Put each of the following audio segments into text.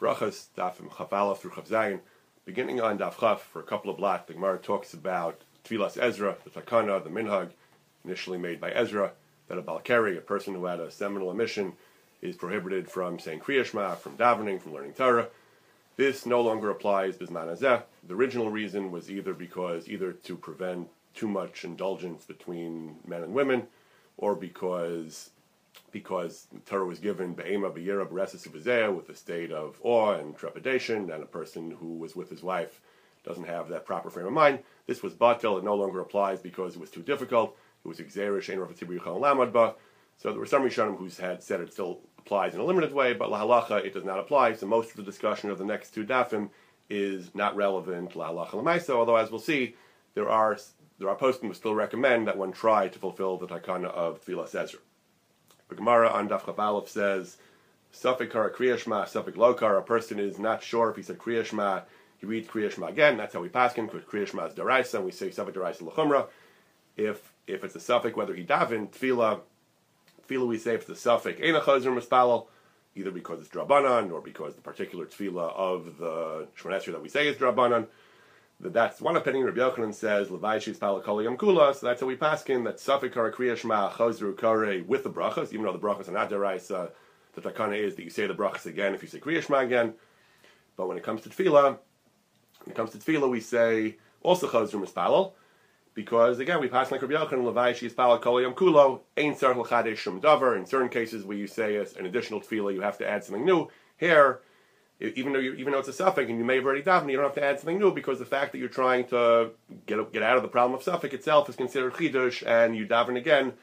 Brachas, Dafim Chafala through Chavzayin. Beginning on Daf Chaf for a couple of blocks, the Gemara talks about Tvilas Ezra, the Takana, the Minhag, initially made by Ezra, that a Balkari, a person who had a seminal emission, is prohibited from saying Kriyashma, from davening, from learning Torah. This no longer applies Bisman. The original reason was either because either to prevent too much indulgence between men and women, or because because Torah was given be'ema be'yira b'resis with a state of awe and trepidation, and a person who was with his wife doesn't have that proper frame of mind. This was batil; it no longer applies because it was too difficult. It was exerish ein lamad So there were some Rishonim who had said it still applies in a limited way, but lahalacha it does not apply. So most of the discussion of the next two dafim is not relevant lahalacha lemaisa. Although, as we'll see, there are there are poskim who still recommend that one try to fulfill the takana of Tvilas Ezra. The Gemara on Daf Chav says, Safek Kara Kriyashma, Safek Lokar, a person is not sure if he said Kriyashma, he reads Kriyashma again, that's how we pass him, because Kriyashma is Daraisa, and we say Safek Daraisa Lachumra. If, if it's a Safek, whether he daven, Tfila, Tfila we say if it's a Safek, Eina Chazir Mispalal, either because it's Drabanan, or because the particular Tfila of the Shmonesri that we say is Drabanan, that's one opinion. Rabbi Yochanan says Levaishis Palakoli Yom Kula. So that's how we pass in that Safik Kara Kriya Shema Chazru Kare with the brachas, even though the brachas are not deraisa. The takana is that you say the brachas again if you say Kriya Shema again. But when it comes to tefillah, when it comes to tefillah, we say also Chazru Mispalal. Because again, we pass like Rabbi Yochanan Levaishis Palakoli Yom Kulo Ein Sarch L'Chadesh Shum Davar. In certain cases where you say an additional tefillah, you have to add something new. Here even though you, even though it's a safek and you may have already davened, you don't have to add something new because the fact that you're trying to get get out of the problem of safek itself is considered chidush, and you daven again.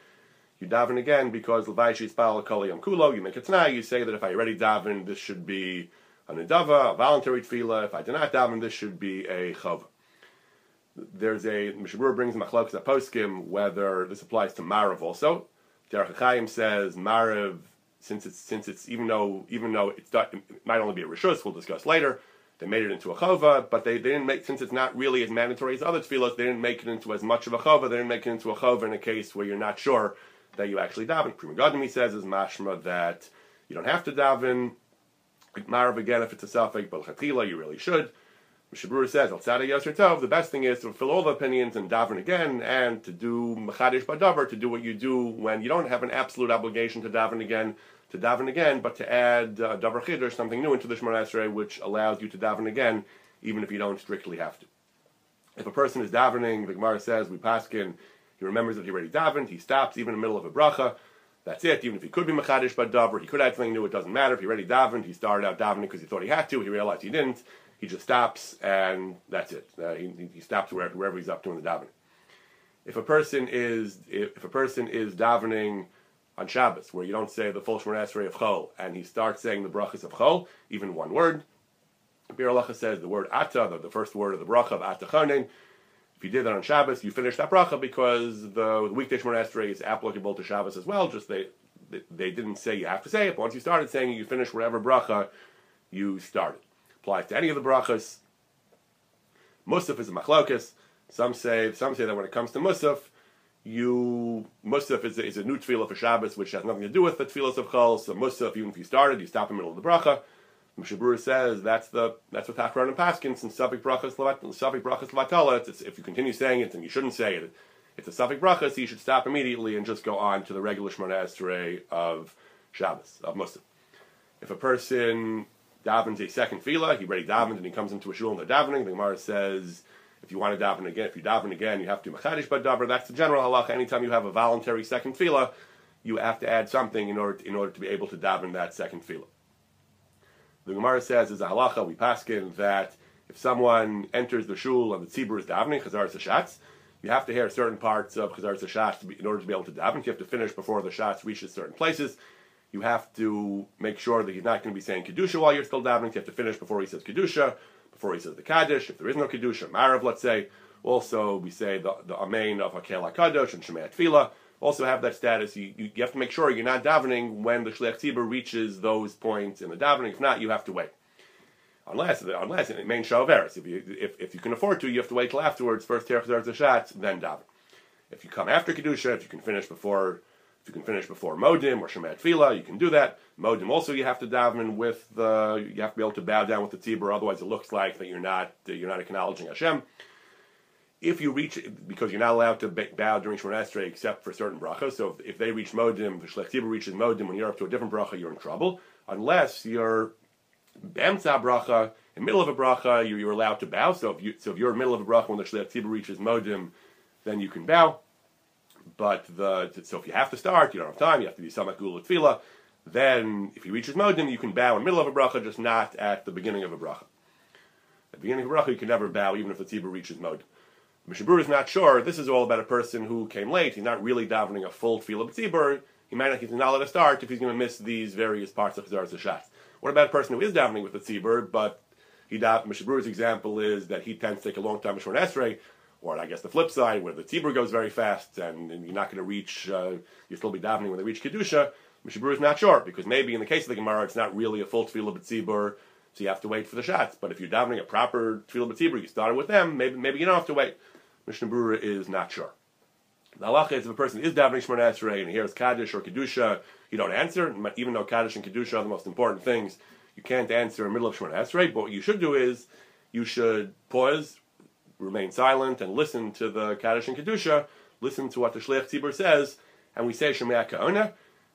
You daven again because levayshi spal koliyam kulo. You make it tonight. You say that if I already daven, this should be a nedava, a voluntary tefillah. If I did not daven, this should be a chav. There's a Mishabur brings machlokas poskim whether this applies to marav also. Derech Chaim says marav since it's since it's even though even though it's not, it might only be a rishus, we'll discuss later. They made it into a chova, but they, they didn't make since it's not really as mandatory as other tefillos. They didn't make it into as much of a chova. They didn't make it into a chova in a case where you're not sure that you actually daven. Pri Megadim he says is mashma that you don't have to daven. Marav again if it's a safek, but chatila you really should. Mishabur says, Al Tzadeh Yosher Tov, the best thing is to fulfill all the opinions and daven again, and to do Mechadish Badavar, to do what you do when you don't have an absolute obligation to daven again, to daven again, but to add uh, Davar Chiddush, something new into the Shemar Esrei, which allows you to daven again, even if you don't strictly have to. If a person is davening, the Gemara says, we paskin, he remembers that he already davened, he stops, even in the middle of a bracha, that's it. Even if he could be Mechadish Badavar, he could add something new, it doesn't matter. If he already davened, he started out davening because he thought he had to, he realized he didn't, he just stops and that's it. Uh, he, he stops wherever, wherever he's up to in the davening. If a person is if a person is davening on Shabbos, where you don't say the full Shemar Esrei of Chol, and he starts saying the brachas of Chol, even one word, Bir says the word Ata, the, the, first word of the bracha of Ata Chanin. If you did that on Shabbos, you finish that bracha because the, weekday Shemar Esrei is applicable to Shabbos as well. Just they, they, they didn't say you have to say it, but once you started saying it, you finish whatever bracha you started applies to any of the brachas. Musaf is a machlokas. Some say some say that when it comes to Musaf, you Musaf is a, is a new tefillah for Shabbos, which has nothing to do with the tefillah of Chol. So Musaf, even if you started, you stop in the middle of the bracha. Mishabur says that's the that's what Tachron and Paskin since Safik brachas Safik brachas levatala. If you continue saying it, then you shouldn't say it. It's a Safik brachas. So you should stop immediately and just go on to the regular Shemona of Shabbos of Musaf. If a person davens a second fila. He already davened and he comes into a shul and they're davening. The Gemara says if you want to daven again, if you daven again, you have to machadish badavar. That's the general halacha. Anytime you have a voluntary second fila, you have to add something in order to, in order to be able to daven that second fila. The Gemara says is a halacha we paskin that if someone enters the shul and the tzibur is davening chazaras hashatz, you have to hear certain parts of chazaras hashatz in order to be able to daven. You have to finish before the shots reaches certain places you have to make sure that he's not going to be saying Kedusha while you're still davening. You have to finish before he says Kedusha, before he says the Kaddish. If there is no Kedusha, Marav, let's say. Also, we say the, the Amen of Hakel HaKadosh and Shema Tefillah. Also have that status. You, you, you, have to make sure you're not davening when the Shliach Tzibur reaches those points in the davening. If not, you have to wait. Unless, unless it main Shavaris. If you, if, if you can afford to, you have to wait till afterwards. First Terech Zerz then daven. If you come after Kedusha, if you can finish before You can finish before Modim or Shemat Fila, you can do that. Modim also you have to daven with the, you have to be able to bow down with the tzibur, otherwise it looks like that you're not, you're not acknowledging Hashem. If you reach, because you're not allowed to bow during Shemon Esrei except for certain brachas, so if, if they reach Modim, if Shlech Tzibur reaches Modim when you're up to a different bracha, you're in trouble, unless you're Bemtza bracha, in the middle of a bracha, you're, you're allowed to bow. So if, you, so if you're in middle of a bracha when the Shliach Tzibur reaches Modim, then you can bow. But the so if you have to start, you don't have time, you have to do Samak Gula Tefillah, then if you he reaches Modim, you can bow in the middle of a bracha, just not at the beginning of a bracha. At the beginning of a bracha, you can never bow, even if the Tzibur reaches Modim. Mishabur is not sure. This is all about a person who came late. He's not really davening a full Tefillah Tzibur. He might not, he's not to start if he's going to miss these various parts of Chazaras Hashatz. What about a person who is davening with the tzibur, but he dav- Mishabur's example is that he tends to take a long time before an esrei, or I guess the flip side, where the tzibur goes very fast and, and you're not going to reach, uh, you'll still be davening when they reach kedusha. Mishabur is not sure because maybe in the case of the Gemara, it's not really a full tefillah b'tzibur, so you have to wait for the shots. But if you're davening a proper tefillah b'tzibur, you started with them, maybe maybe you don't have to wait. Mishnah is not sure. The halacha is if a person is davening Shemona Esrei and he hears Kaddish or Kedusha, you don't answer, even though Kaddish and Kedusha are the most important things. You can't answer in the middle of Shemona Esrei, but what you should do is you should pause, remain silent, and listen to the Kaddish and Kedusha, listen to what the Shliach Tzibur says, and we say Shemaya Ka'ona,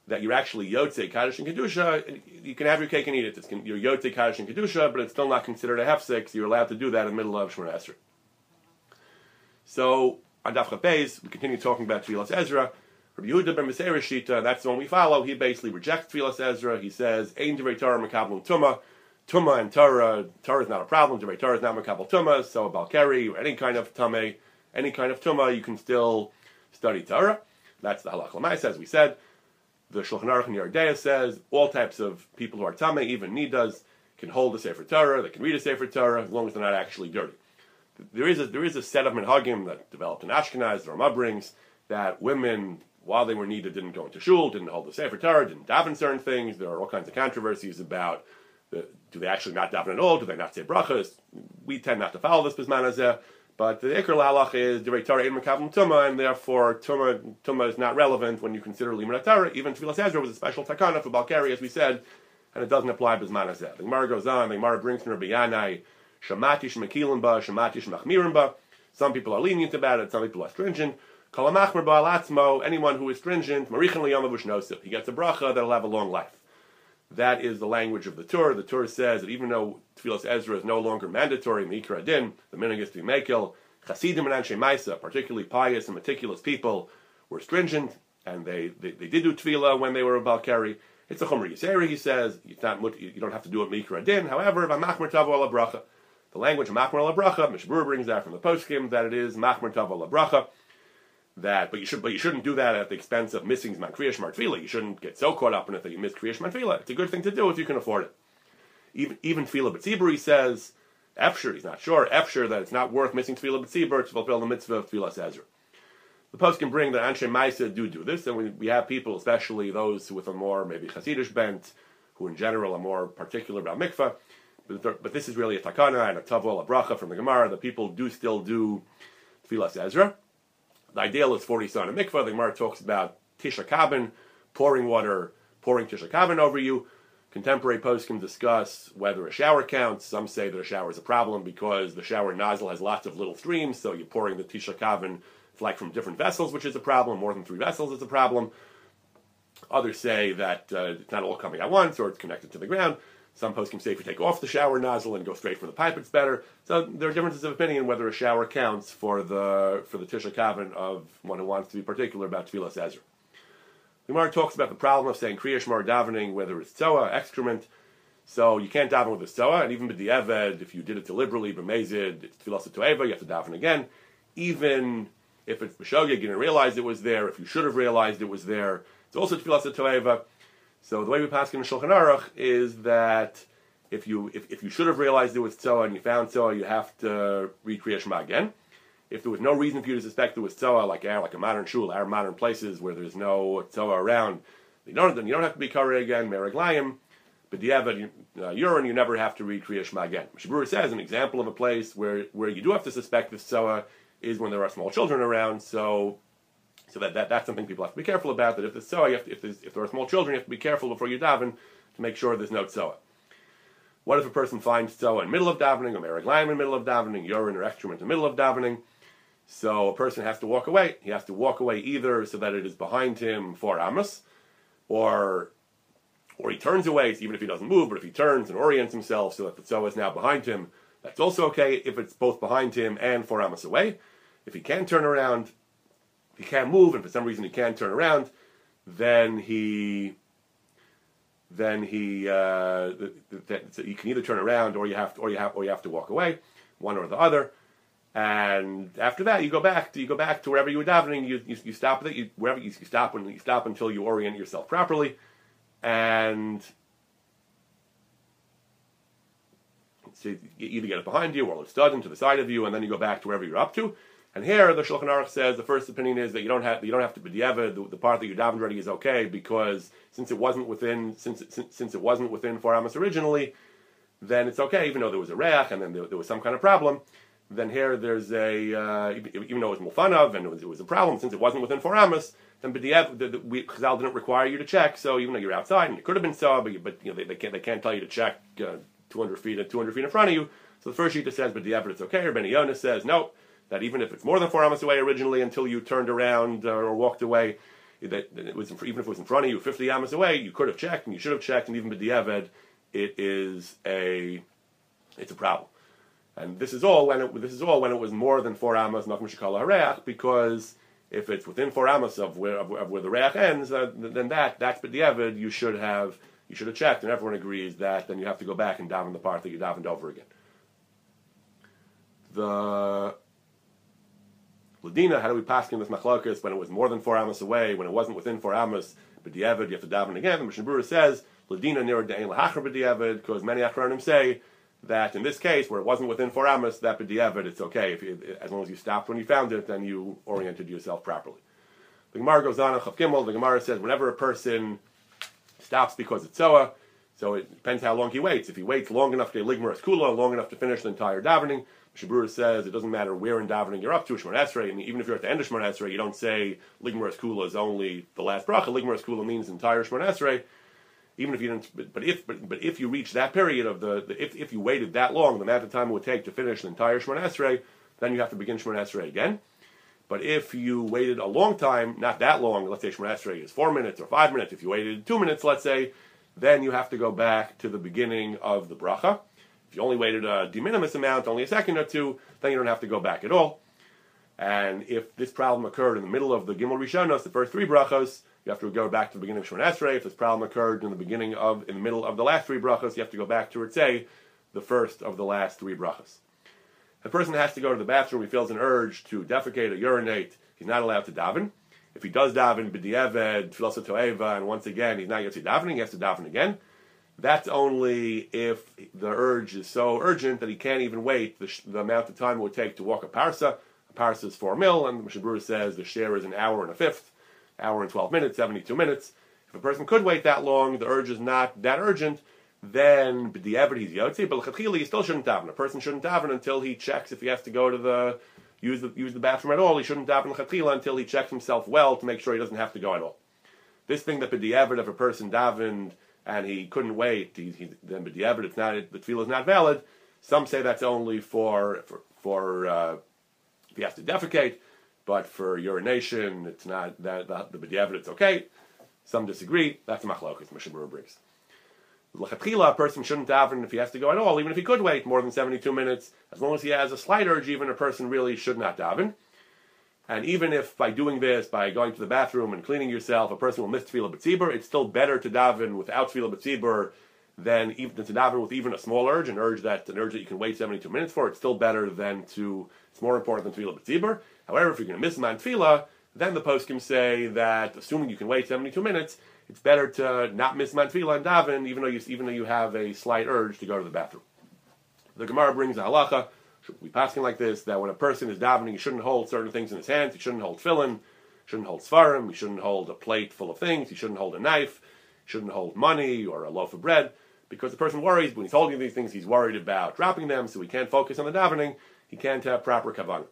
that you're actually Yotze Kaddish and Kedusha, you can have your cake and eat it. It's, you're Yotze Kaddish and Kedusha, but it's still not considered a hefsek, you're allowed to do that in the middle of Shemona Esrei. So, on Daf Beis, we continue talking about Tvilas Ezra. Rabbi Yehuda ben Shita, that's the one we follow. He basically rejects Tvilas Ezra. He says, Ein Torah Mekabel Tumah. Tumah and Torah, Torah is not a problem. Divrei Torah is not Mekabel Tumah. So a Balkari, or any kind of Tumah, any kind of Tumah, you can still study Torah. That's the Halach Lamai, as we said. The Shulchan Aruch in Yoreh Deah says all types of people who are Tameh, even Nidas, can hold a Sefer Torah, they can read a Sefer Torah, as long as they're not actually dirty there is a there is a set of minhagim that developed in Ashkenaz, the Rama brings that women, while they were needed, didn't go into shul, didn't hold the sefer Torah, didn't daven certain things. There are all kinds of controversies about the, do they actually not daven at all? Do they not say brachas? We tend not to follow this bismanazeh. But the Iker Halach is Direi Torah in Mekavim Tuma, and therefore Tuma, Tuma is not relevant when you consider Limud Torah. Even Tvilas Ezra was a special takana for Balkari, as we said, and it doesn't apply Bismanazeh. The Gemara goes on, the Gemara brings from Rabbi Yanai, Shamatish Mekilim ba, Shamatish Machmirim ba. Some people are lenient about it, some people are stringent. Kalamachmer ba'alatzmo, anyone who is stringent, Marichan liyamavush nosif. He gets a bracha that'll have a long life. That is the language of the Torah. The Torah says that even though Tvilas Ezra is no longer mandatory, Mikra Din, the minig is to be Mekil, Chasidim and Anshe Maisa, particularly pious and meticulous people, were stringent, and they, they, they did do Tefillah when they were a Balkari. It's a Chomer Yiseri, he says. It's not, you don't have to do it Mikra Din. However, V'machmer Tavo ala bracha. The language of Machmer la bracha, Mishbur brings that from the poskim that it is Machmer Tava la bracha. That, but you should, but you shouldn't do that at the expense of missing Zman Kriyash Martfila. You shouldn't get so caught up in it that you miss Kriyash Martfila. It's a good thing to do if you can afford it. Even even Tfila B'tzibur, says, Efsher, he's not sure, Efsher, that it's not worth missing Tfila B'tzibur to fulfill the mitzvah of Tfila Ezra. The post can bring that Anshe Maisa do do this, and we, we have people, especially those with a more maybe Hasidish bent, who in general are more particular about mikvah, but, but this is really a takana and a tavol, a bracha from the Gemara. The people do still do tefillas Ezra. The ideal is 40 son of mikvah. The Gemara talks about tisha kabin, pouring water, pouring tisha kabin over you. Contemporary posts can discuss whether a shower counts. Some say that a shower is a problem because the shower nozzle has lots of little streams, so you're pouring the tisha kabin like from different vessels, which is a problem. More than three vessels is a problem. Others say that uh, it's not all coming at once or it's connected to the ground. Some poskim say if you take off the shower nozzle and go straight from the pipe, it's better. So there are differences of opinion whether a shower counts for the for the tisha kavin of one who wants to be particular about tefillas Ezra. The Gemara talks about the problem of saying kriyash mar davening, whether it's tzoa, excrement. So you can't daven with a tzoa, and even with the eved, if you did it deliberately, b'mezid, it's tefillas toeva, you have to daven again. Even if it's b'shogeg, you didn't realize it was there. If you should have realized it was there, it's also tefillas toeva. So the way we pass in Shulchan Aruch is that if you if, if you should have realized it was Tzoa and you found Tzoa, you have to read Kriya Shema again. If there was no reason for you to suspect it was Tzoa, like our like a modern shul, our modern places where there's no Tzoa around, you don't then you don't have to be Kari again, Meraglayim. But the Evad uh, urine, you never have to read Kriya Shema again. Shabur says an example of a place where, where you do have to suspect this Tzoa is when there are small children around. So So that, that that's something people have to be careful about. That if there's so, if, if, if there are small children, you have to be careful before you daven to make sure there's no tzoa. What if a person finds tzoa in the middle of davening, or meraglayim in the middle of davening, urine or excrement in the middle of davening? So a person has to walk away. He has to walk away either so that it is behind him for amos, or or he turns away, even if he doesn't move, but if he turns and orients himself so that the tzoa is now behind him, that's also okay if it's both behind him and four amos away. If he can turn around, he can't move, and for some reason he can't turn around, then he then he uh, you can either turn around or you have to, or you have or you have to walk away, one or the other. And after that, you go back to you go back to wherever you were davening. You you, you stop it. You, wherever you, you stop when you stop until you orient yourself properly, and so you either get it behind you or it's done to the side of you, and then you go back to wherever you're up to. And here, the Shulchan Aruch says the first opinion is that you don't have you don't have to be the, the part that you davened already is okay because since it wasn't within since since, since it wasn't within four amos originally, then it's okay even though there was a reach and then there, there was some kind of problem. Then here there's a uh, even though it was mufanav and it was, it was, a problem since it wasn't within four amos, then b'diev the, the, Chazal didn't require you to check. So even though you're outside and it could have been so, but, but you know they, they, can't they can't tell you to check uh, 200 feet and 200 feet in front of you. So the first sheet says b'diev it's okay, Ben Yonah says no that even if it's more than four amos away originally until you turned around uh, or walked away, that it was even if it was in front of you 50 amos away, you could have checked and you should have checked, and even b'diavad, it is a it's a problem. And this is all when it this is all when it was more than four amos, not hareach, because if it's within four amos of where of, of where the reach ends, uh, then that that's b'diavad. You should have you should have checked, and everyone agrees that then you have to go back and daven the part that you davened over again. The Ladina, how do we pass in this machlokas when it was more than four amos away, when it wasn't within four amos, but diavad, you have to daven again. The Mishnah Berurah says, Ladina near de'en lahachar b'diavad, because many achronim say that in this case, where it wasn't within four amos, that b'diavad, it's okay. If you, as long as you stopped when you found it, then you oriented yourself properly. The Gemara goes on, Chav Gimel, the Gemara says, whenever a person stops because it's soa, so it depends how long he waits. If he waits long enough to ligmaras kula, long enough to finish the entire davening, Shabura says it doesn't matter where in davening you're up to, Shemar Esrei, and even if you're at the end of Shemar Esrei, you don't say Ligmaras Kula is only the last bracha. Ligmaras Kula means entire Shemar Esrei. Even if you didn't, but if but, but if you reach that period of the, the, if if you waited that long, the amount of time it would take to finish the entire Shemar Esrei, then you have to begin Shemar Esrei again. But if you waited a long time, not that long, let's say Shemar Esrei is four minutes or five minutes. If you waited two minutes, let's say, then you have to go back to the beginning of the bracha. If you only waited a de minimis amount, only a second or two, then you don't have to go back at all. And if this problem occurred in the middle of the Gimel Rishonos, the first three brachos, you have to go back to the beginning of Shemon Esrei. If this problem occurred in the beginning of, in the middle of the last three brachos, you have to go back to Ritzei, the first of the last three brachos. If a person has to go to the bathroom, he feels an urge to defecate or urinate, he's not allowed to daven. If he does daven, b'di'eved, filosotoeva, and once again, he's not yet to davening, he has to daven again. That's only if the urge is so urgent that he can't even wait the, the amount of time it would take to walk a parsa. A parsa is four mil, and the Mishabur says the share is an hour and a fifth, hour and 12 minutes, 72 minutes. If a person could wait that long, the urge is not that urgent, then the evidence he's yotzi, but he still shouldn't daven. A person shouldn't daven until he checks if he has to go to the use the use the bathroom at all. He shouldn't daven lechatchila until he checks himself well to make sure he doesn't have to go at all. This thing that evidence if a person davened and he couldn't wait, he, he, then yeah, it's not the tefillah is not valid. Some say that's only for for, for uh, if he has to defecate, but for urination, it's not that the, the b'diavad it's okay. Some disagree. That's machlokas. Mishabura brings. L'chatchila, a person shouldn't daven if he has to go at all, even if he could wait more than 72 minutes. As long as he has a slight urge, even a person really should not daven. And even if by doing this, by going to the bathroom and cleaning yourself, a person will miss tefillah b'tzibur, it's still better to daven without tefillah b'tzibur than even to daven with even a small urge, an urge that an urge that you can wait 72 minutes for. It's still better than to. It's more important than tefillah b'tzibur. However, if you're going to miss man tefillah, then the post can say that assuming you can wait 72 minutes, it's better to not miss man tefillah and daven, even though you even though you have a slight urge to go to the bathroom. The Gemara brings a halacha we passing like this that when a person is davening, he shouldn't hold certain things in his hands. He shouldn't hold tefillin, shouldn't hold svarim, he shouldn't hold a plate full of things, he shouldn't hold a knife, shouldn't hold money or a loaf of bread, because the person worries when he's holding these things, he's worried about dropping them, so he can't focus on the davening. He can't have proper kavanah.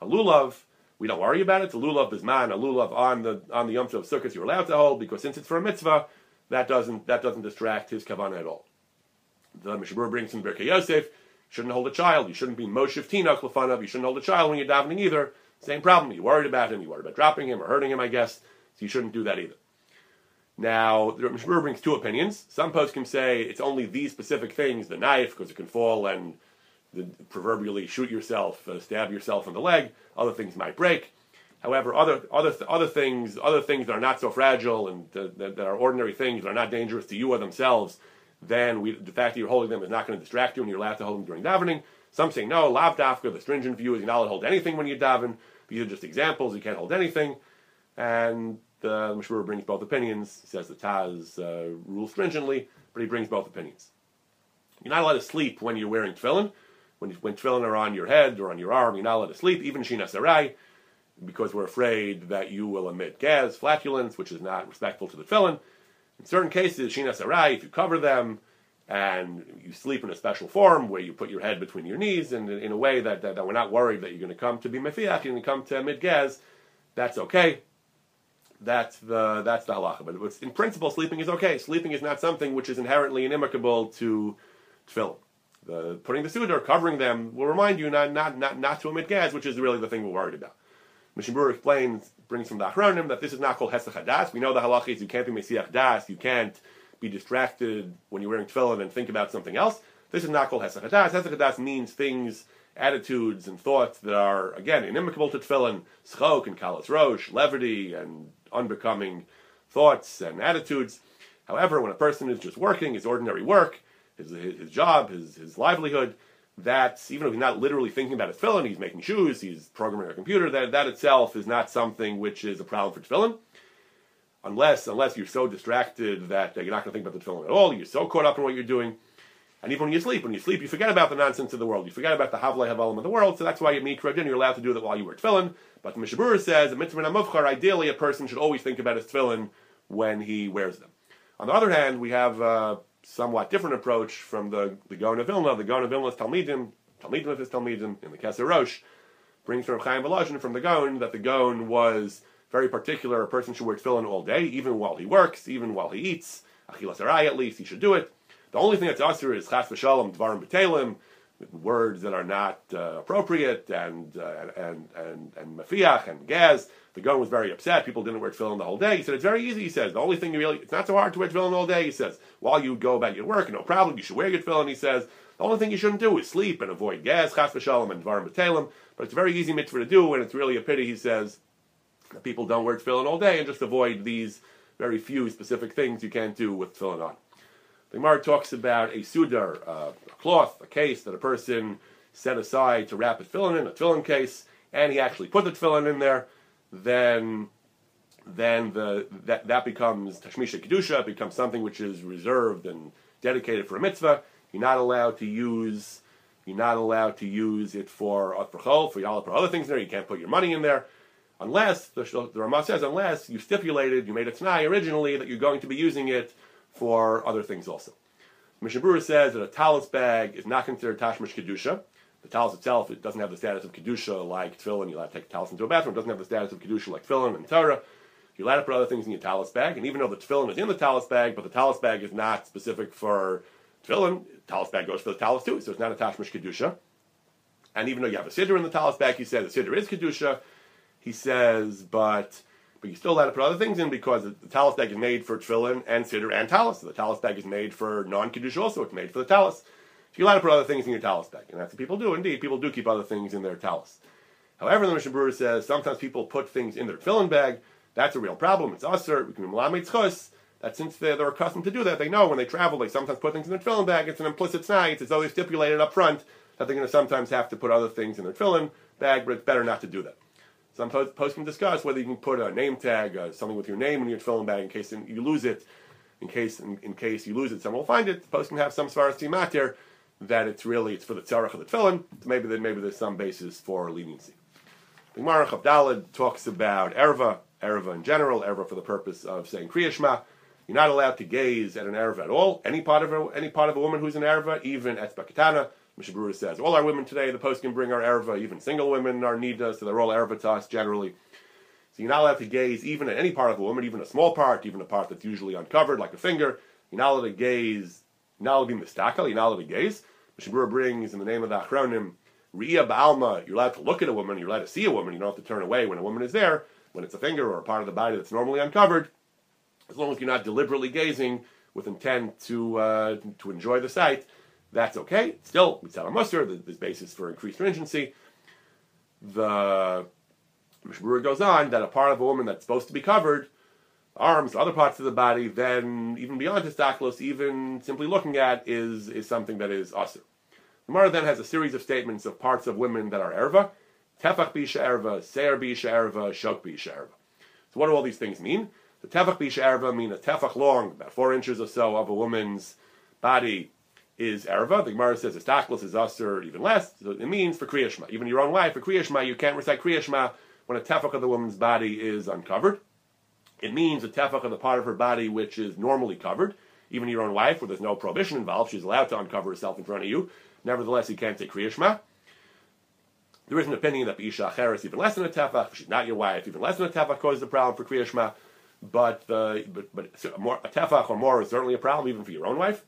A lulav, we don't worry about it. It's a lulav bisman, a lulav on the on the Yom Tov Sukkot you're allowed to hold because since it's for a mitzvah, that doesn't that doesn't distract his kavanah at all. The Mishabur brings in Birkei Yosef. Shouldn't hold a child. You shouldn't be Moshev Tinach Lefanav. You shouldn't hold a child when you're davening either. Same problem. You're worried about him. You're worried about dropping him or hurting him, I guess. So you shouldn't do that either. Now, the Mishabur brings two opinions. Some posts can say it's only these specific things, the knife, because it can fall and the, proverbially shoot yourself, uh, stab yourself in the leg. Other things might break. However, other other other things, other things that are not so fragile and that, that are ordinary things that are not dangerous to you or themselves, then we, the fact that you're holding them is not going to distract you, and you're allowed to hold them during davening. Some say no, lav dafka. The stringent view is you're not allowed to hold anything when you daven. These are just examples. You can't hold anything, and the Mishmur brings both opinions. He says the Taz uh, rules stringently, but he brings both opinions. You're not allowed to sleep when you're wearing tefillin. When, when tefillin are on your head or on your arm, you're not allowed to sleep, even Shina Sarai, because we're afraid that you will emit gas, flatulence, which is not respectful to the tefillin. In certain cases, Shina Sarai, if you cover them and you sleep in a special form where you put your head between your knees and in a way that, that, that we're not worried that you're going to come to be mefiach, you're going to come to gas, that's okay. That's the that's the halacha. But in principle, sleeping is okay. Sleeping is not something which is inherently inimical to tefillin. The, putting the sudar, covering them, will remind you not, not, not, not to emit gas, which is really the thing we're worried about. Mishnah explains, brings from the Achronim, that this is not called Hesach Hadas. We know the halacha is you can't be Mesiach Das, you can't be distracted when you're wearing tefillin and think about something else. This is not called Hesach Hadas. Hesach Hadas means things, attitudes, and thoughts that are, again, inimical to tefillin, schok and kalas rosh, levity, and unbecoming thoughts and attitudes. However, when a person is just working his ordinary work, his, his, his job, his, his livelihood, that's even if he's not literally thinking about his tefillin, he's making shoes, he's programming a computer. That that itself is not something which is a problem for tefillin, unless unless you're so distracted that you're not going to think about the tefillin at all. You're so caught up in what you're doing, and even when you sleep, when you sleep, you forget about the nonsense of the world. You forget about the havlei havalim of the world. So that's why you meet din. You're allowed to do that while you wear tefillin. But the Mishabura says, ideally, a person should always think about his tefillin when he wears them. On the other hand, we have. Uh, somewhat different approach from the, the Gaon of Vilna. The Gaon of Vilna's Talmidim, Talmidim of his Talmidim, in the Keser Rosh, brings from Chaim Volozhin from the Gaon that the Gaon was very particular. A person should wear tefillin all day, even while he works, even while he eats. Achilas Arai, at least, he should do it. The only thing that's usher is Chas V'Shalom, Dvarim B'Telim, words that are not uh, appropriate, and, uh, and, and, and Mafiach, and Gaz. The Gaon was very upset. People didn't wear tefillin the whole day. He said, it's very easy, he says. The only thing you really, it's not so hard to wear tefillin all day, he says. While you go about your work, no problem, you should wear your tefillin, he says. The only thing you shouldn't do is sleep and avoid gas, chas v'shalom, and dvarim b'telim. But it's a very easy mitzvah to do, and it's really a pity, he says, that people don't wear tefillin all day and just avoid these very few specific things you can't do with tefillin on. The Gemara talks about a sudar, uh, a cloth, a case that a person set aside to wrap his tefillin in, a tefillin case, and he actually put the tefillin in there then then the that, that becomes tashmisha kedusha, becomes something which is reserved and dedicated for a mitzvah. You're not allowed to use you're not allowed to use it for uh, for chol, for yalap, for other things in there. You can't put your money in there. Unless, the, the Ramah says, unless you stipulated, you made a t'nai originally that you're going to be using it for other things also. Mishnah Berurah says that a talis bag is not considered tashmish kedusha. The talis itself it doesn't have the status of kedusha like tefillin. You're allowed to take talis into a bathroom. It doesn't have the status of kedusha like tefillin and Torah. You're allowed to put other things in your talis bag, and even though the tefillin is in the talis bag, but the talis bag is not specific for tefillin, talis bag goes for the talis too, so it's not a tashmish kedusha. And even though you have a siddur in the talis bag, he says the siddur is kedusha. He says, but but you're still allowed to put other things in because the, the talis bag is made for tefillin and siddur and talis. So the talis bag is made for non kedusha also. It's made for the talis. You're allowed to put other things in your talus bag, and that's what people do. Indeed, people do keep other things in their talus. However, the Mishnah Berurah says sometimes people put things in their tefillin bag. That's a real problem. It's usher. We can be that since they're, they're, accustomed to do that, they know when they travel, they sometimes put things in their tefillin bag. It's an implicit sign. It's as though they stipulated up front that they're going to sometimes have to put other things in their tefillin bag, but it's better not to do that. Some posts can discuss whether you can put a name tag, uh, something with your name in your tefillin bag in case you lose it. In case in, in case you lose it, someone will find it. The post can have some svaras timatir that it's really it's for the tzarach of the tefillin. Maybe that maybe there's some basis for leniency. The Gemara Chavdalad talks about erva, erva in general, erva for the purpose of saying kriyashma. You're not allowed to gaze at an erva at all. Any part of a, any part of a woman who's an erva, even at etzbakatana, Mishabura says all our women today, the post can bring our erva, even single women are nida, so they're all erva to us generally. So you're not allowed to gaze even at any part of a woman, even a small part, even a part that's usually uncovered, like a finger. You're not allowed to gaze, you're not allowed to be mistakel, you're not allowed to gaze. Mishabura brings in the name of the Achronim, Ria Ba'alma, you're allowed to look at a woman, you're allowed to see a woman, you don't have to turn away when a woman is there, when it's a finger or a part of the body that's normally uncovered, as long as you're not deliberately gazing with intent to uh, to enjoy the sight, that's okay. Still, we tell a muster, there's basis for increased stringency. The Mishmur goes on that a part of a woman that's supposed to be covered, arms, other parts of the body, then even beyond testaklos, even simply looking at is is something that is asr. The Gemara then has a series of statements of parts of women that are erva, tefach bisha erva, seir bisha erva, shok bisha erva. So what do all these things mean? The tefach bisha erva mean a tefach long, about four inches or so of a woman's body is erva. The Gemara says testaklos is asr, even less. So it means for kriyashma. Even your own wife, for kriyashma, you can't recite kriyashma when a tefach of the woman's body is uncovered. It means a tefach of the part of her body which is normally covered. Even your own wife, where there's no prohibition involved, she's allowed to uncover herself in front of you. Nevertheless, you can't say Kriya There is an opinion that Isha Acheres, even less than a tefach, she's not your wife, even less than a tefach causes a problem for Kriya But, uh, but, but more, a tefach or more is certainly a problem even for your own wife.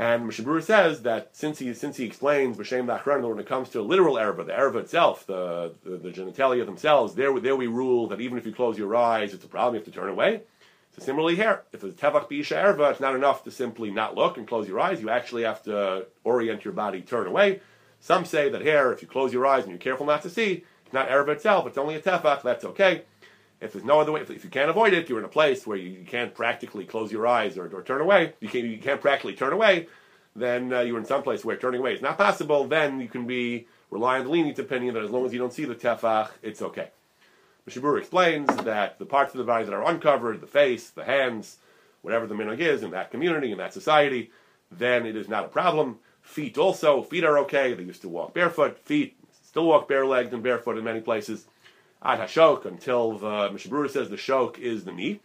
And Mishabur says that since he since he explains B'Shem Lachran, when it comes to a literal erva, the erva itself, the, the, the genitalia themselves, there there we rule that even if you close your eyes, it's a problem. You have to turn away. So similarly here, if it's tevach b'isha it's not enough to simply not look and close your eyes. You actually have to orient your body, turn away. Some say that here, if you close your eyes and you're careful not to see, it's not erva itself. It's only a tefach. That's okay. If there's no other way, if, if, you can't avoid it, you're in a place where you, you can't practically close your eyes or, or, turn away. You can't, you can't practically turn away. Then uh, you're in some place where turning away is not possible. Then you can be rely on the lenient opinion that as long as you don't see the tefach, it's okay. Mishabur explains that the parts of the body that are uncovered, the face, the hands, whatever the minhag is in that community, in that society, then it is not a problem. Feet also, feet are okay. They used to walk barefoot. Feet still walk bare-legged and barefoot in many places. Ad hashok, until the Mishabur says the shok is the knee.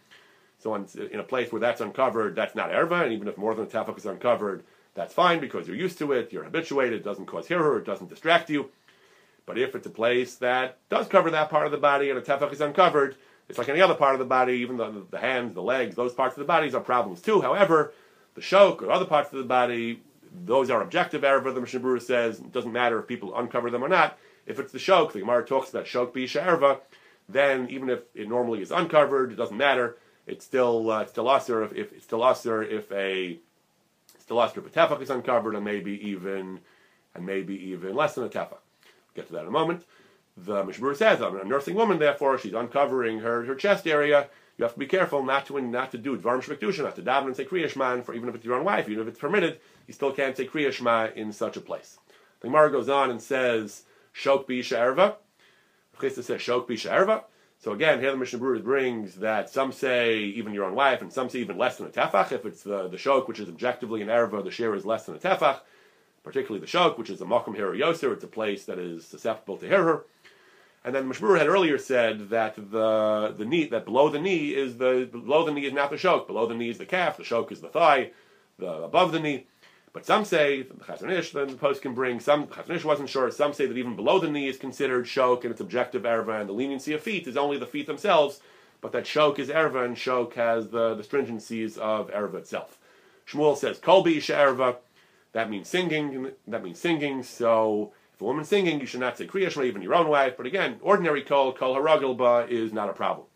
So in a place where that's uncovered, that's not erva, and even if more than a tefach is uncovered, that's fine because you're used to it, you're habituated, it doesn't cause hirur, it doesn't distract you. But if it's a place that does cover that part of the body and a tefach is uncovered, it's like any other part of the body, even the, the hands, the legs, those parts of the bodies are problems too. However, the shok or other parts of the body, those are objective erva, the Mishnah Berurah says. It doesn't matter if people uncover them or not. If it's the shok, the Gemara talks about shok bisha erva, then even if it normally is uncovered, it doesn't matter. It's still uh, it's still usher if, if, it's still usher if a still usher if a tefach is uncovered, and maybe even and maybe even less than a tefach get to that in a moment. The Mishmur says, I'm a nursing woman, therefore she's uncovering her, her chest area. You have to be careful not to not to do Dvarim Shmekdusha, not to daven and say Kriya for even if it's your own wife, even if it's permitted, you still can't say Kriya in such a place. The Gemara goes on and says, Shok Bisha Erva. Chisda says Shok Bisha Erva. So again, here the Mishnah Berurah brings that some say even your own wife, and some say even less than a tefach. If it's the, the shok, which is objectively an erva, the share is less than a tefach particularly the Shok, which is a Makom Hira Yoser, it's a place that is susceptible to her. And then Mishmur had earlier said that the the knee that below the knee is the below the knee is not the shok. Below the knee is the calf. The shok is the thigh. The above the knee. But some say the Chazon Ish, then the post can bring some. Chazon Ish wasn't sure. Some say that even below the knee is considered shok and it's objective erva, and the leniency of feet is only the feet themselves. But that shok is erva, and shok has the the stringencies of erva itself. Shmuel says kolbi erva. That means singing. That means singing. So if a woman's singing, you should not say Kriya even your own wife. But again, ordinary kol, kol haragilba is not a problem.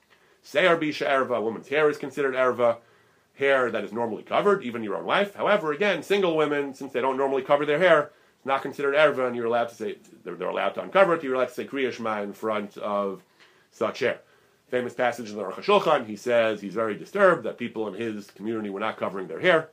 Seyar bisha erva, a woman's hair is considered erva, hair that is normally covered, even your own wife. However, again, single women, since they don't normally cover their hair, it's not considered erva, and you're allowed to say, they're, they're allowed to uncover it, you're allowed to say Kriya in front of such hair. Famous passage in the Aruch he says he's very disturbed that people in his community were not covering their hair.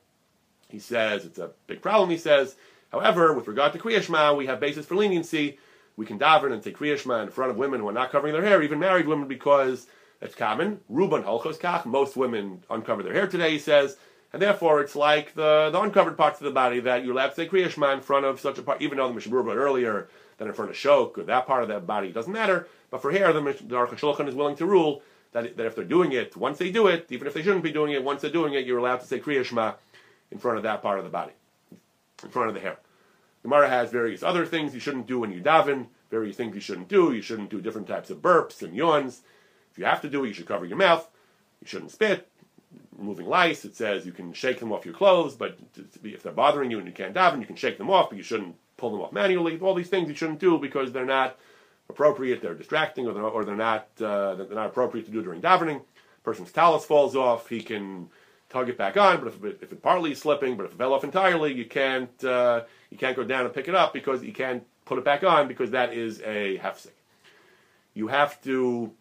He says it's a big problem. He says, however, with regard to Kriya we have basis for leniency. We can daven and say Kriya in front of women who are not covering their hair, even married women, because it's common. Ruban holchos kach. Most women uncover their hair today. He says. And therefore, it's like the, the uncovered parts of the body that you're allowed to say Kriya in front of such a part, even though the Mishabur brought earlier that in front of Shok or that part of that body doesn't matter. But for hair, the, the is willing to rule that, that if they're doing it, once they do it, even if they shouldn't be doing it, once they're doing it, you're allowed to say Kriya in front of that part of the body. in front of the hair. Gemara has various other things you shouldn't do when you daven, various things you shouldn't do. You shouldn't do different types of burps and yawns. You have to do it, you should cover your mouth. You shouldn't spit. Removing lice, it says you can shake them off your clothes, but if they're bothering you and you can't daven, you can shake them off, but you shouldn't pull them off manually. All these things you shouldn't do because they're not appropriate, they're distracting, or they're, or they're not uh, they're not appropriate to do during davening. Person's talus falls off, he can tug it back on, but if it, if it partly is slipping, but if it fell off entirely, you can't uh, you can't go down and pick it up because you can't put it back on because that is a hefsek. You have to,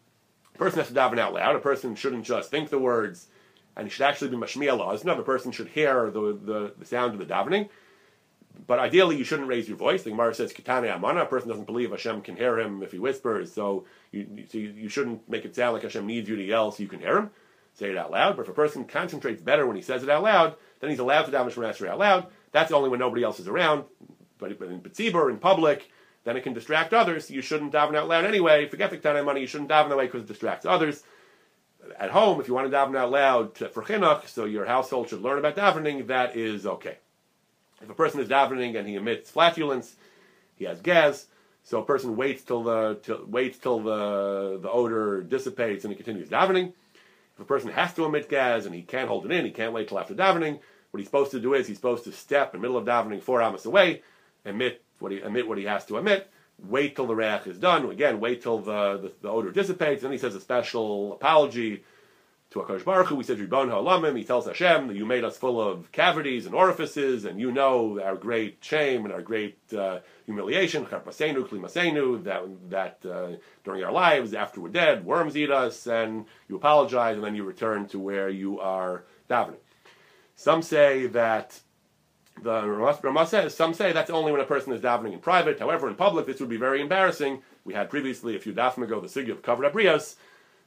a person has to daven out loud. A person shouldn't just think the words, and he should actually be mashmiya laws. Another person should hear the, the, the sound of the davening. But ideally, you shouldn't raise your voice. The Gemara says, "Kitane amana." A person doesn't believe Hashem can hear him if he whispers, so you, so you, shouldn't make it sound like Hashem needs you to yell so you can hear him. Say it out loud. But if a person concentrates better when he says it out loud, then he's allowed to daven Shemon out loud. That's only when nobody else is around. But, but in Betzibur, in public, then it can distract others. You shouldn't daven out loud anyway. Forget the Ketane money. You shouldn't daven way because it distracts others. At home, if you want to daven out loud for chinuch, so your household should learn about davening, that is okay. If a person is davening and he emits flatulence, he has gas. So a person waits till the till, waits till the the odor dissipates and he continues davening. If a person has to emit gas and he can't hold it in, he can't wait till after davening. What he's supposed to do is he's supposed to step in the middle of davening four amas away, emit what he emit what he has to emit, wait till the reach is done. Again, wait till the, the, the odor dissipates. Then he says a special apology to Akash Baruch Hu. We said Ribon Ha'olamim. He tells Hashem that you made us full of cavities and orifices, and you know our great shame and our great uh, humiliation. Charpasenu, klimasenu. That that uh, during our lives, after we're dead, worms eat us, and you apologize, and then you return to where you are davening. Some say that the Ramah says, some say that's only when a person is davening in private. However, in public, this would be very embarrassing. We had previously, a few dafim ago, the sugya of covered abrios,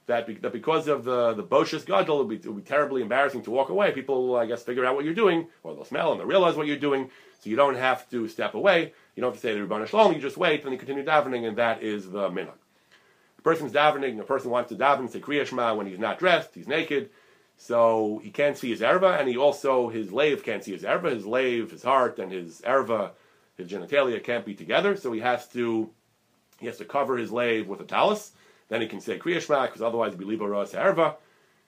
that, be, that because of the, the boshus gadol, it would, be, it would be terribly embarrassing to walk away. People will, I guess, figure out what you're doing, or they'll smell and they'll realize what you're doing, so you don't have to step away. You don't have to say the Rebbeinu Shalom, you just wait, and you continue davening, and that is the minhag. A person's davening, a person wants to daven, say Kriya when he's not dressed, he's naked, so he can't see his erva, and he also his lave can't see his erva. His lave, his heart, and his erva, his genitalia can't be together. So he has to he has to cover his lave with a talus. Then he can say kriyashma because otherwise it'd be libaros erva.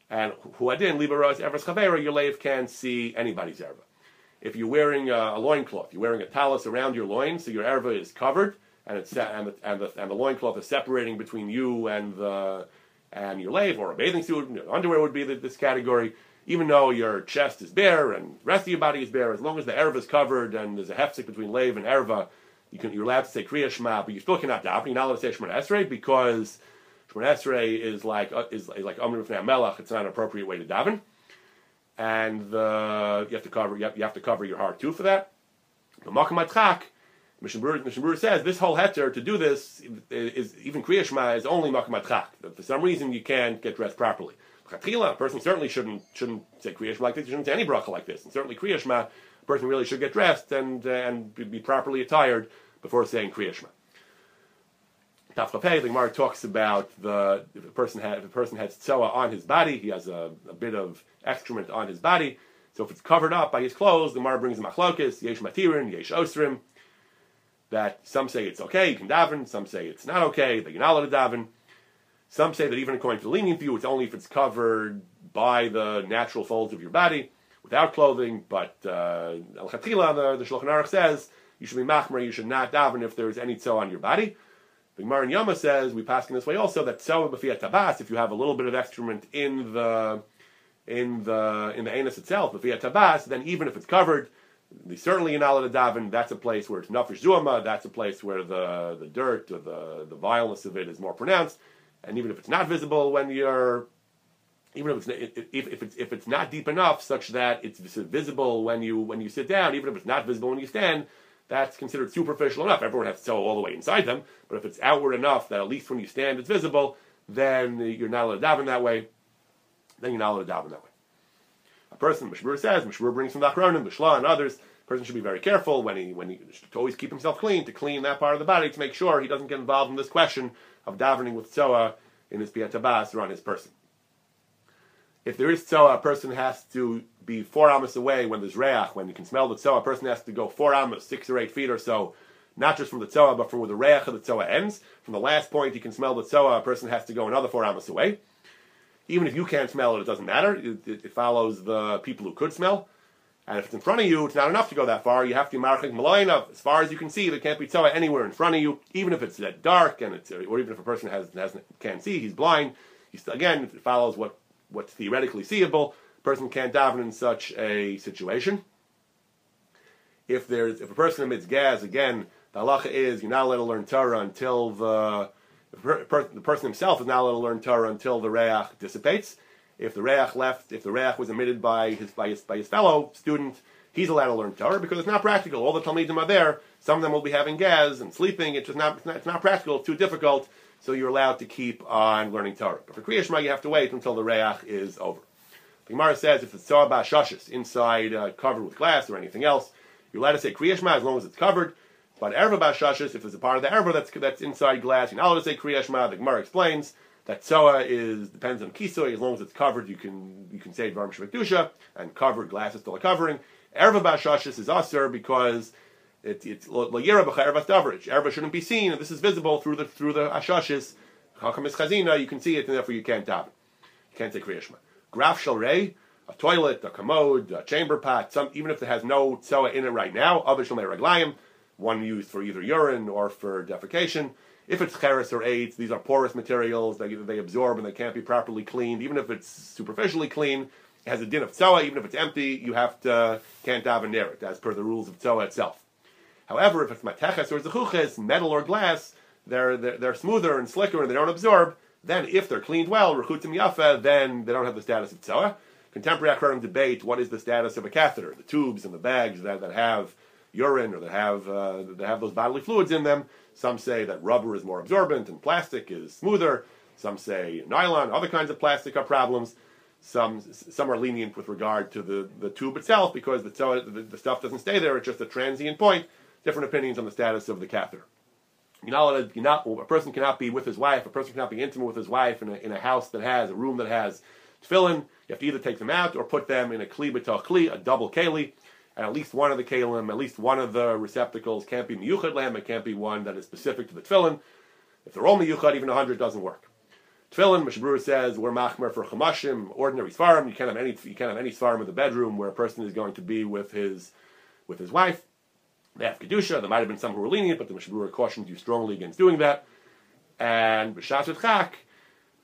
And huadin libaros ervas chavera, your lave can't see anybody's erva. If you're wearing a, a loincloth, you're wearing a talus around your loin, so your erva is covered, and it's and the, and the, and the loincloth is separating between you and the and your lave or a bathing suit, underwear would be this category. Even though your chest is bare and the rest of your body is bare, as long as the erva is covered and there's a hefsek between lave and erva, you can, you're allowed to say kriya shema, but you still cannot daven. You're not allowed to say shema esrei because shema esrei is like uh, is, is like amr melach. It's not an appropriate way to daven, and the, you have to cover you have, you have to cover your heart too for that. The makam Mishnah says this whole heter to do this is, even Kriya Shema is only makamatchak. For some reason, you can't get dressed properly. a person certainly shouldn't shouldn't say Kriya Shema like this. You shouldn't say any bracha like this. And certainly Kriya Shema, a person really should get dressed and uh, and be properly attired before saying Kriya Shema. The Gemara talks about the if a person had if a person has tzoa on his body, he has a, a, bit of excrement on his body. So if it's covered up by his clothes, the Gemara brings machlokes, yesh matirin, yesh osrim that some say it's okay, you can daven, some say it's not okay, that you're not allowed to daven. Some say that even according to the lenient view, it's only if it's covered by the natural folds of your body, without clothing, but uh, Al Khatila, the, the Shulchan Aruch says, you should be machmer, you should not daven if there's any tzoh on your body. The Gemara in Yoma says, we pass in this way also, that tzoh b'fiyat tabas, if you have a little bit of excrement in the in the in the anus itself, b'fiyat tabas, then even if it's covered, certainly in Alad Davin, that's a place where it's Nafish Zuama, that's a place where the, the dirt or the, the vileness of it is more pronounced. And even if it's not visible when you're, even if it's, if, if it's, if it's not deep enough such that it's visible when you, when you sit down, even if it's not visible when you stand, that's considered superficial enough. Everyone has to tell all the way inside them, but if it's outward enough that at least when you stand it's visible, then you're not allowed to daven that way. Then you're not allowed to daven that way person, Mishmur says, Mishmur brings from the Achronim, the Shla, and others, person should be very careful when he when he to always keep himself clean, to clean that part of the body, to make sure he doesn't get involved in this question of davening with Tzoa in his Piyatabas or on his person. If there is tzoa, a person has to be four amos away when there's reach, when you can smell the tzoa. A person has to go four amos, six or eight feet or so, not just from the tzoa, but from where the reach of the tzoa ends. From the last point you can smell the tzoa, a person has to go another four amos away. Even if you can't smell it, it doesn't matter. It, it, it follows the people who could smell. And if it's in front of you, it's not enough to go that far. You have to marchik malayna. As far as you can see, there can't be tzoa anywhere in front of you, even if it's that dark and it's, or even if a person has, has can't see, he's blind. He's, again, it follows what what's theoretically seeable. A person can't daven in such a situation. If there's if a person emits gas, again, the halacha is you're not allowed to learn Torah until the the person himself is not allowed to learn Torah until the reach dissipates. If the reach left, if the reach was emitted by his, by his, by his fellow student, he's allowed to learn Torah because it's not practical. All the Talmidim are there. Some of them will be having gas and sleeping. It's just not, it's not, it's not practical. It's too difficult. So you're allowed to keep on learning Torah. But for Kriya Shema, you have to wait until the reach is over. The Gemara says if it's Torah Bashashis, inside uh, covered with glass or anything else, you're allowed to say Kriya Shema as long as it's covered. But Erva Bashashis, if there's a part of the Erva that's, that's inside glass, not allowed to say Kriya Shema. The Gemara explains that tzoa is depends on kisoy. As long as it's covered, you can you can say dvarim shvekdusha, and covered glass is still a covering. Erva bashashis is aser because it, it's loyera b'chayervas davrich. Erva shouldn't be seen, and this is visible through the through the ashashis. Hakam is chazina, you can see it, and therefore you can't daven. You can't say kriyashma. Graf shalrei, a toilet, a commode, a chamber pot, some even if it has no tzoa in it right now, avish raglayim, one used for either urine or for defecation. If it's cheres or eitz, these are porous materials. They, they absorb and they can't be properly cleaned. Even if it's superficially clean, it has a din of tzoa. Even if it's empty, you have to can't daven near it, as per the rules of tzoa itself. However, if it's mateches or zechuches, metal or glass, they're, they're, they're, smoother and slicker and they don't absorb. Then, if they're cleaned well, rechutim yafa, then they don't have the status of tzoa. Contemporary Akharim debate what is the status of a catheter, the tubes and the bags that, that have urine or that have uh, that have those bodily fluids in them. Some say that rubber is more absorbent and plastic is smoother. Some say nylon, other kinds of plastic are problems. Some some are lenient with regard to the, the tube itself because the, the, the stuff doesn't stay there. It's just a transient point. Different opinions on the status of the catheter. You're not, you're not, a person cannot be with his wife. A person cannot be intimate with his wife in a, in a house that has a room that has tefillin. You have to either take them out or put them in a kli b'tach kli, a double keli at least one of the kalim, at least one of the receptacles can't be miyuchad lamb. It can't be one that is specific to the tefillin. If they're all miyuchad, even a hundred doesn't work. Tefillin, Mishabur says, we're machmer for chamashim, ordinary svarim. You can't have any. You can't have any svarim in the bedroom where a person is going to be with his with his wife. They have kedusha. There might have been some who were lenient, but the Mishabur cautioned you strongly against doing that. And b'shatzit chak,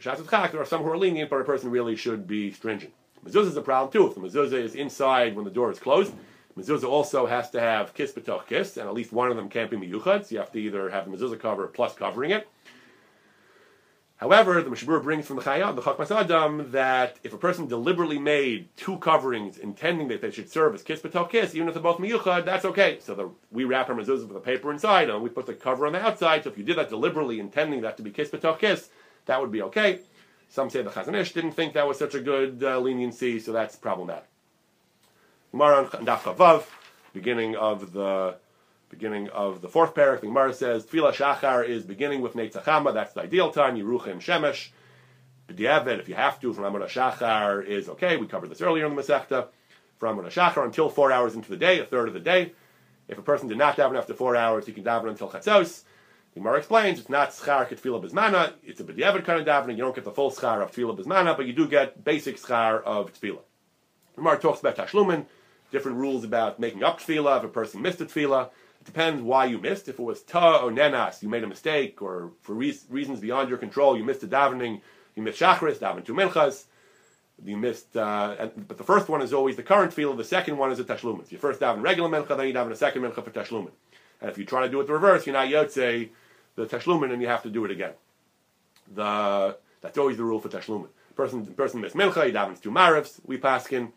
b'shatzit chak, there are some who are lenient, but a person really should be stringent. Mezuzah is a problem too. If the mezuzah is inside when the door is closed, Mezuzah also has to have kiss b'toch kiss, and at least one of them can't be miyuchad, so you have to either have the mezuzah cover plus covering it. However, the Mishabur brings from the Chayam, the Chochmas Adam, that if a person deliberately made two coverings intending that they should serve as kiss b'toch kiss, even if they're both miyuchad, that's okay. So the, we wrap our mezuzah with a paper inside, and we put the cover on the outside. So if you did that deliberately, intending that to be kiss b'toch kiss, that would be okay. Some say the Chazon Ish didn't think that was such a good uh, leniency, so that's problematic. Gemara on Daf Chavav, beginning of the beginning of the fourth parak. The Gemara says Tefillah Shachar is beginning with Neitzachama. That's the ideal time. Yeruchim Shemesh. B'diavad, if you have to, from Amud Shachar is okay. We covered this earlier in the Masechta. From Amud Shachar until four hours into the day, a third of the day. If a person did not daven after four hours, he can daven until Chatzos. The Gemara explains it's not schar ketfila bismana. It's a b'diavad kind of davening. You don't get the full schar of tefillah bismana, but you do get basic schar of tefillah. The Gemara talks about tashlumin different rules about making up tefillah if a person missed a tefillah. It depends why you missed. If it was ta or nenas, you made a mistake, or for re- reasons beyond your control, you missed a davening, you missed shachris, daven two minchas, you missed, uh, and, but the first one is always the current tefillah, the second one is a tashlumin. You first daven regular mincha, then you daven a second mincha for tashlumin. And if you try to do it the reverse, you're not yotze the tashlumin, and you have to do it again. The, that's always the rule for tashlumin. Person, person missed mincha, he davens two marivs, we paskin.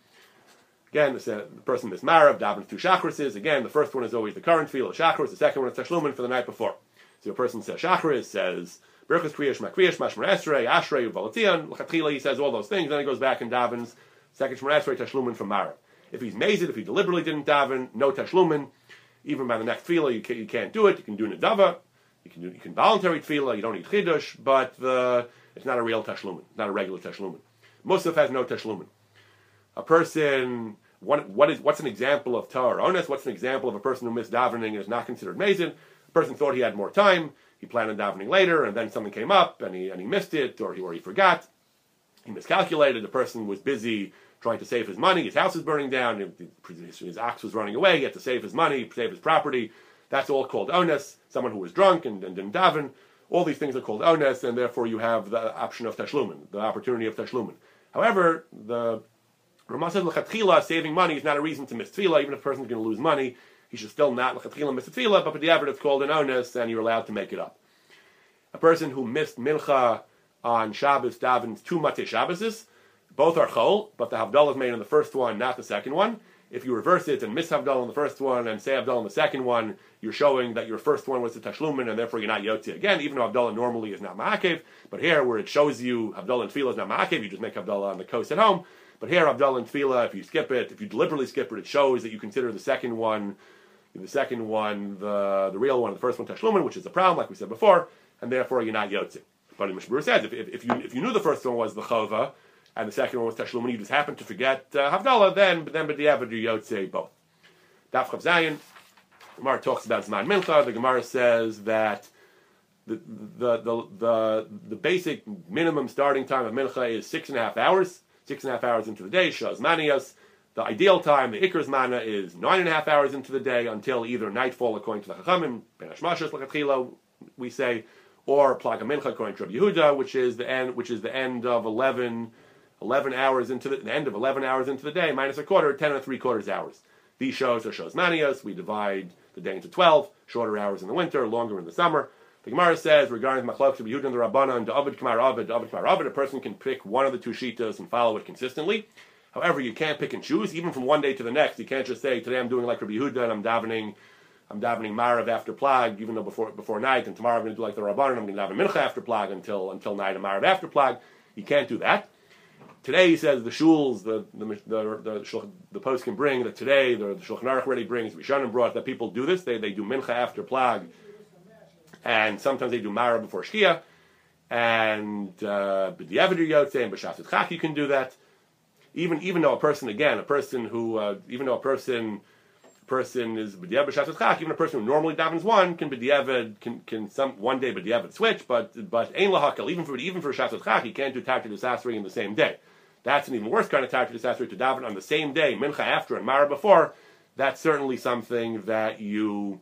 Again, the person this marav davens two shachris. Again, the first one is always the current feel of shachris. The second one is tashlumin for the night before. So a person says shachris, says berachas kriyash makriyash mashmer esrei ashrei uvalatian lachatchila. He says all those things. Then he goes back and davens second shmer esrei tashlumin from marav. If he's mazed, if he deliberately didn't daven, no tashlumin. Even by the next tefillah, you, can, you can't do it. You can do nedava. You can do you can voluntary tefillah. You don't need chidush, but the, it's not a real tashlumin, not a regular tashlumin. Musaf has no tashlumin. A person, what, what is, what's an example of tar ones? What's an example of a person who missed davening and is not considered mazin? A person thought he had more time, he planned on davening later, and then something came up and he, and he missed it, or he, or he forgot. He miscalculated. The person was busy trying to save his money. His house was burning down. His, his ox was running away. He had to save his money, save his property. That's all called ones. Someone who was drunk and, and didn't daven. All these things are called ones, and therefore you have the option of tashlumin, the opportunity of tashlumin. However, the Ramah says lechatchila, saving money is not a reason to miss tefillah. Even if a person is going to lose money, he should still not lechatchila miss tefillah. But for the average, it's called an onus, and you're allowed to make it up. A person who missed mincha on Shabbos davens two matei Shabbases. Both are chol, but the havdalah is made on the first one, not the second one. If you reverse it and miss havdalah on the first one and say havdalah on the second one, you're showing that your first one was the tashlumin, and therefore you're not yotzi again. Even though havdalah normally is not ma'akev, but here where it shows you havdalah and tefillah is not ma'akev, you just make havdalah on the coast at home. But here havdalah and tefillah, if you skip it, if you deliberately skip it, it shows that you consider the second one, the second one, the the real one, the first one tashlumin, which is a problem, like we said before, and therefore you're not yotzi. But the Mishmur says if, if, if, you if you knew the first one was the chova and the second one was tashlumin, you just happened to forget uh, havdalah, then but then but the you yotze both. Daf Chav Zayin. Gemara talks about Zman Mincha. The Gemara says that the, the, the, the, the basic minimum starting time of Mincha is six and a half hours, six and a half hours into the day, Shaz Manias. The ideal time, the Ikar's Mana, is nine and a half hours into the day until either nightfall, according to the Chachamim, Ben Hashmashas, we say, or Plaga Mincha according to Rabbi Yehuda, which is the end, which is the end of 11, 11 hours into the, the, end of 11 hours into the day, minus a quarter, 10 and three quarters hours. These shows are shows manias. We divide the day into 12, shorter hours in the winter, longer in the summer. The Gemara says regarding Machlok and the Rabbanan, Abed Kamar Abed, Abed Kamar Abed, a person can pick one of the two shitas and follow it consistently. However, you can't pick and choose, even from one day to the next. You can't just say, today I'm doing like Rabbi Yehuda and I'm davening I'm davening Marav after Plag, even though before before night, and tomorrow I'm going to do like the Rabbanon, I'm going to daven Mincha after Plag until until night and Marav after Plag. You can't do that. Today he says the shuls, the the the the, the post can bring that today the, the Shulchan Aruch already brings. Rishonim brought that people do this. They they do Mincha after Plag, and sometimes they do Mara before Shkia, and uh, B'diavad Yotze and B'Shafet Chak you can do that. Even even though a person again a person who uh, even though a person person is b'diavad b'shatzat chak, even a person who normally davens one can b'diavad can can some one day b'diavad switch, but but ain lahakal even for even for shatzat chak, he can't do takti disasri in the same day. That's an even worse kind of takti disasri to daven on the same day, mincha after and mara before. That's certainly something that you.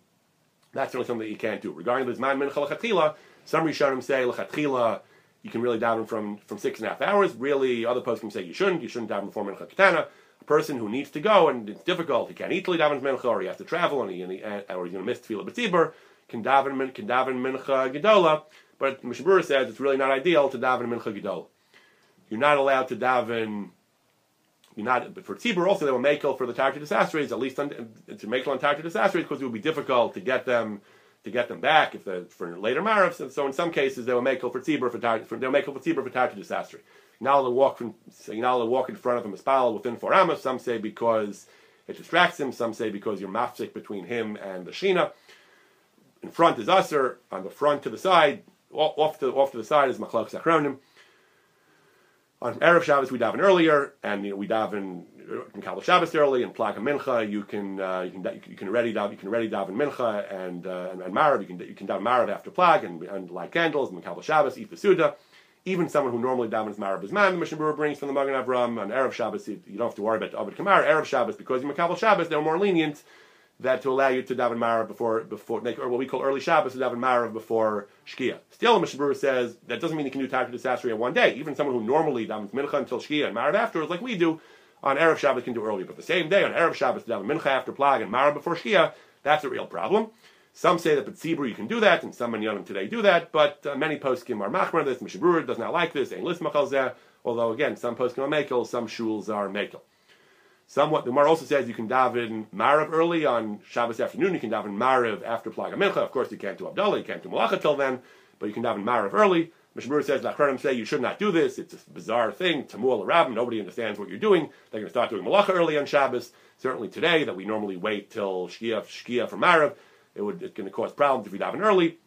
That's certainly something that you can't do. Regarding the zman mincha lechatchila, some rishonim say lechatchila you can really daven from from six and a half hours. Really, other posts can say you shouldn't. You shouldn't daven before mincha katana A person who needs to go and it's difficult, he can't he davens mincha, or he has to travel, and he, and he uh, or he's going to miss tefillah b'tzibur, can daven can daven mincha gedola. But Mishnah Berurah says it's really not ideal to daven mincha gedola. You're not allowed to daven. Not, but for tzibur also they will make for the tarti disasri, at least on, to make on tarti disasri because it would be difficult to get them to get them back if for later marifs. And so in some cases they will make for tzibur for, for they'll make for tzibur for target disasters. You're not walk from, so allowed to walk in front of him spal within four amos. Some say because it distracts him. Some say because you're mafsik between him and the shina. In front is usher. On the front to the side, off to off to the side is machlok sachronim. On erev Shabbos we daven earlier, and you know, we daven in Kabbalah Shabbos early and Plaga Mincha. You can uh, you can you can already daven you can already daven Mincha and uh, and, and Marav. You can you can daven Marav after Plag and, and light candles and Kabbalah Shabbos eat the Suda even someone who normally davens is man, the Mishnah Berurah brings from the Magen Avram on Erev Shabbos, you don't have to worry about the Abed Kamar. Erev Shabbos, because you Makabal Shabbos, they're more lenient that to allow you to daven Marab before, before or what we call early Shabbos, to daven Marab before Shkia. Still, Mishnah Berurah says that doesn't mean you can do Tarkut Sasri in one day. Even someone who normally davens Mincha until Shkia and Marab afterwards, like we do, on Erev Shabbos can do earlier. But the same day, on Erev Shabbos, to daven Mincha after Plag and Marab before Shkia, that's a real problem. Some say that B'tzibur you can do that, and some Minyanim today do that, but uh, many poskim are machmer this. Mishabur does not like this, ain't list although again, some poskim are makel, some shuls are makel. Somewhat, the Mar also says you can daven Marav early on Shabbos afternoon, you can daven Marav after Plag Mincha. Of course, you can't do havdalah, you can't do Malacha till then, but you can daven Marav early. Mishabur says, Lachranim say you should not do this, it's a bizarre thing, Tamul Rabbim, nobody understands what you're doing, they're going to start doing Malacha early on Shabbos. Certainly today, that we normally wait till Shkia, Shkia for Marav, it would, it's going to cause problems if you daven early.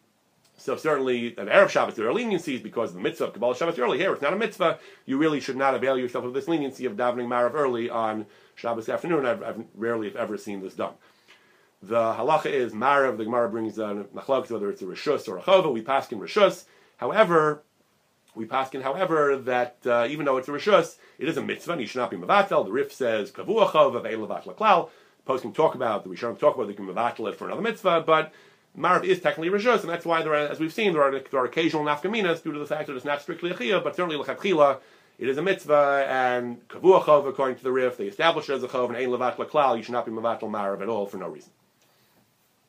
So certainly, an Erev Shabbos, there are leniencies because of the mitzvah of Kabbalah Shabbos early. Here, it's not a mitzvah. You really should not avail yourself of this leniency of davening Marav early on Shabbos afternoon. I've, I've rarely, if ever, seen this done. The halacha is Marav. The Gemara brings on machlokes whether it's a rishus or a chova. We pass in rishus. However, we pass in, however, that uh, even though it's a rishus, it is a mitzvah. and should not be mavatel. The Rif says kavua chova ve'elavat laklal. Post can talk about the Rishonim talk about they can mavatel it for another mitzvah, but Marav is technically rishus, and that's why there are, as we've seen, there are, there are occasional nafkaminas due to the fact that it's not strictly a chiyah, but certainly lechatchila, it is a mitzvah, and kavua chov, according to the Rif, they establish it as a chov, and ein levat laklal, you should not be mavatel Marav at all for no reason.